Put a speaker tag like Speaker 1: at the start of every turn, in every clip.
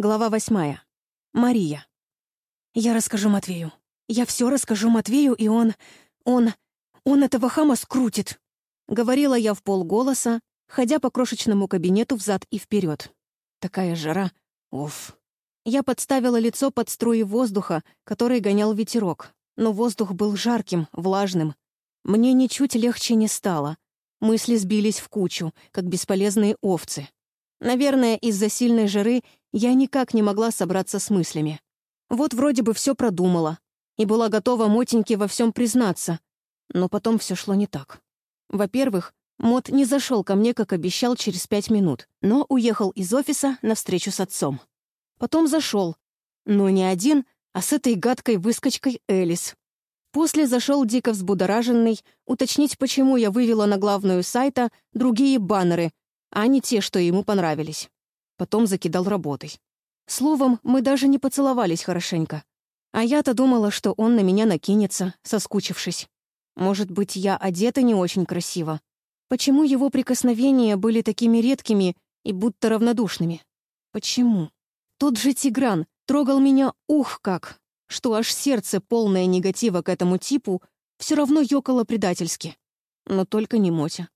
Speaker 1: Глава восьмая. Мария. Я расскажу Матвею. Я все расскажу Матвею, и он... Он... Он этого хама скрутит. Говорила я в полголоса, ходя по крошечному кабинету взад и вперед. Такая жара. Уф. Я подставила лицо под струи воздуха, который гонял ветерок, но воздух был жарким, влажным. Мне ничуть легче не стало. Мысли сбились в кучу, как бесполезные овцы. Наверное, из-за сильной жары я никак не могла собраться с мыслями. Вот вроде бы все продумала и была готова Мотеньке во всем признаться, но потом все шло не так. Во-первых, Мот не зашел ко мне, как обещал, через пять минут, но уехал из офиса на встречу с отцом. Потом зашел, но не один, а с этой гадкой выскочкой Элис. После зашел дико взбудораженный, уточнить, почему я вывела на главную сайта другие баннеры, а не те, что ему понравились. Потом закидал работой. Словом, мы даже не поцеловались хорошенько. А я-то думала, что он на меня накинется, соскучившись. Может быть, я одета не очень красиво. Почему его прикосновения были такими редкими и будто равнодушными? Почему? Тот же Тигран трогал меня ух как, что аж сердце, полное негатива к этому типу, все равно ёкало предательски. Но только не Мотя.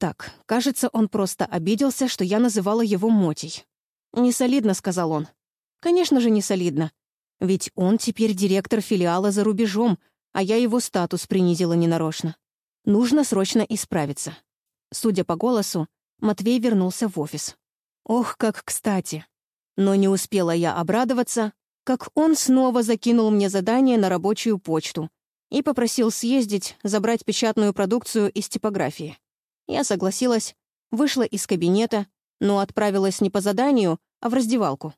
Speaker 1: Так, кажется, он просто обиделся, что я называла его Мотей. «Не солидно», — сказал он. «Конечно же, не солидно. Ведь он теперь директор филиала за рубежом, а я его статус принизила ненарочно. Нужно срочно исправиться». Судя по голосу, Матвей вернулся в офис. Ох, как кстати. Но не успела я обрадоваться, как он снова закинул мне задание на рабочую почту и попросил съездить, забрать печатную продукцию из типографии. Я согласилась, вышла из кабинета, но отправилась не по заданию, а в раздевалку.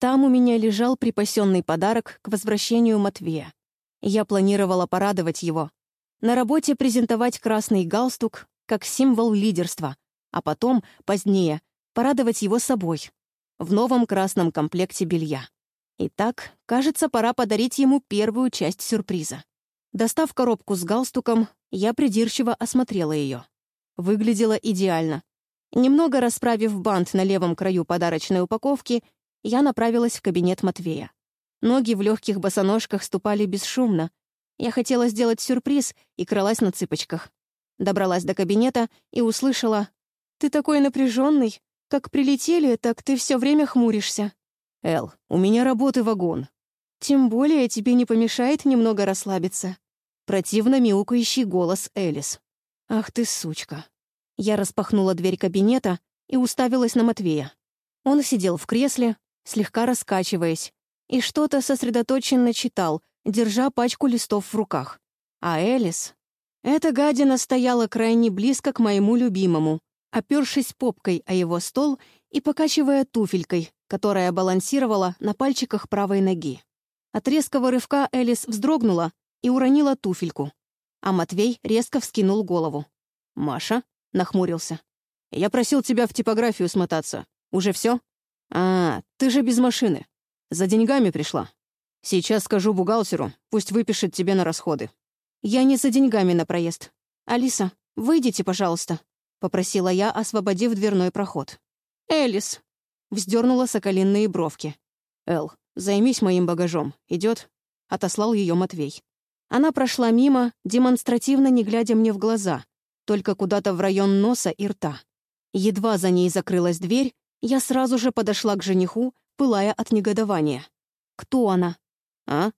Speaker 1: Там у меня лежал припасенный подарок к возвращению Матвея. Я планировала порадовать его. На работе презентовать красный галстук как символ лидерства, а потом, позднее, порадовать его собой в новом красном комплекте белья. Итак, кажется, пора подарить ему первую часть сюрприза. Достав коробку с галстуком, я придирчиво осмотрела ее выглядела идеально. Немного расправив бант на левом краю подарочной упаковки, я направилась в кабинет Матвея. Ноги в легких босоножках ступали бесшумно. Я хотела сделать сюрприз и кралась на цыпочках. Добралась до кабинета и услышала «Ты такой напряженный. Как прилетели, так ты все время хмуришься». «Эл, у меня работы вагон». «Тем более тебе не помешает немного расслабиться». Противно мяукающий голос Элис. «Ах ты, сучка!» Я распахнула дверь кабинета и уставилась на Матвея. Он сидел в кресле, слегка раскачиваясь, и что-то сосредоточенно читал, держа пачку листов в руках. А Элис... Эта гадина стояла крайне близко к моему любимому, опершись попкой о его стол и покачивая туфелькой, которая балансировала на пальчиках правой ноги. От резкого рывка Элис вздрогнула и уронила туфельку а Матвей резко вскинул голову. «Маша?» — нахмурился. «Я просил тебя в типографию смотаться. Уже все? «А, ты же без машины. За деньгами пришла. Сейчас скажу бухгалтеру, пусть выпишет тебе на расходы». «Я не за деньгами на проезд. Алиса, выйдите, пожалуйста», — попросила я, освободив дверной проход. «Элис», — вздернула соколинные бровки. «Эл, займись моим багажом. Идет? отослал ее Матвей. Она прошла мимо, демонстративно не глядя мне в глаза, только куда-то в район носа и рта. Едва за ней закрылась дверь, я сразу же подошла к жениху, пылая от негодования. «Кто она?» «А?»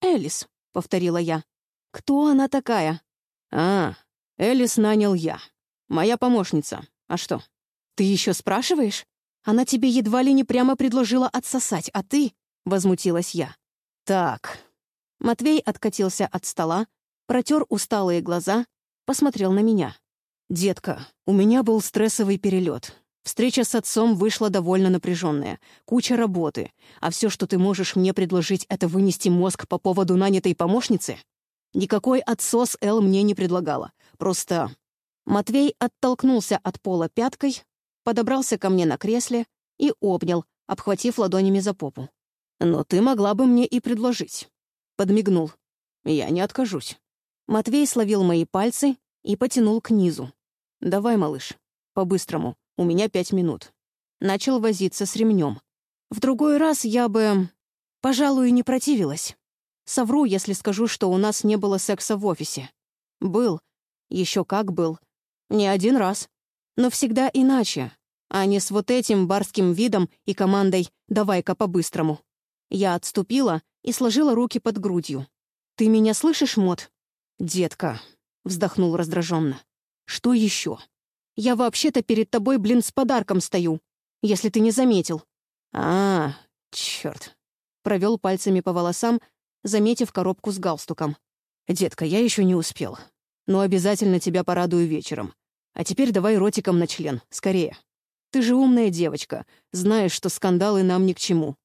Speaker 1: «Элис», — повторила я. «Кто она такая?» «А, Элис нанял я. Моя помощница. А что?» «Ты еще спрашиваешь? Она тебе едва ли не прямо предложила отсосать, а ты...» — возмутилась я. «Так, Матвей откатился от стола, протер усталые глаза, посмотрел на меня. «Детка, у меня был стрессовый перелет. Встреча с отцом вышла довольно напряженная, куча работы, а все, что ты можешь мне предложить, это вынести мозг по поводу нанятой помощницы? Никакой отсос Эл мне не предлагала. Просто...» Матвей оттолкнулся от пола пяткой, подобрался ко мне на кресле и обнял, обхватив ладонями за попу. «Но ты могла бы мне и предложить. Подмигнул. «Я не откажусь». Матвей словил мои пальцы и потянул к низу. «Давай, малыш, по-быстрому, у меня пять минут». Начал возиться с ремнем. В другой раз я бы, пожалуй, не противилась. Совру, если скажу, что у нас не было секса в офисе. Был. Еще как был. Не один раз. Но всегда иначе, а не с вот этим барским видом и командой «давай-ка по-быстрому». Я отступила и сложила руки под грудью. «Ты меня слышишь, Мот?» «Детка», — вздохнул раздраженно. «Что еще? Я вообще-то перед тобой, блин, с подарком стою, если ты не заметил». «А, черт. Провел пальцами по волосам, заметив коробку с галстуком. «Детка, я еще не успел. Но обязательно тебя порадую вечером. А теперь давай ротиком на член, скорее. Ты же умная девочка, знаешь, что скандалы нам ни к чему.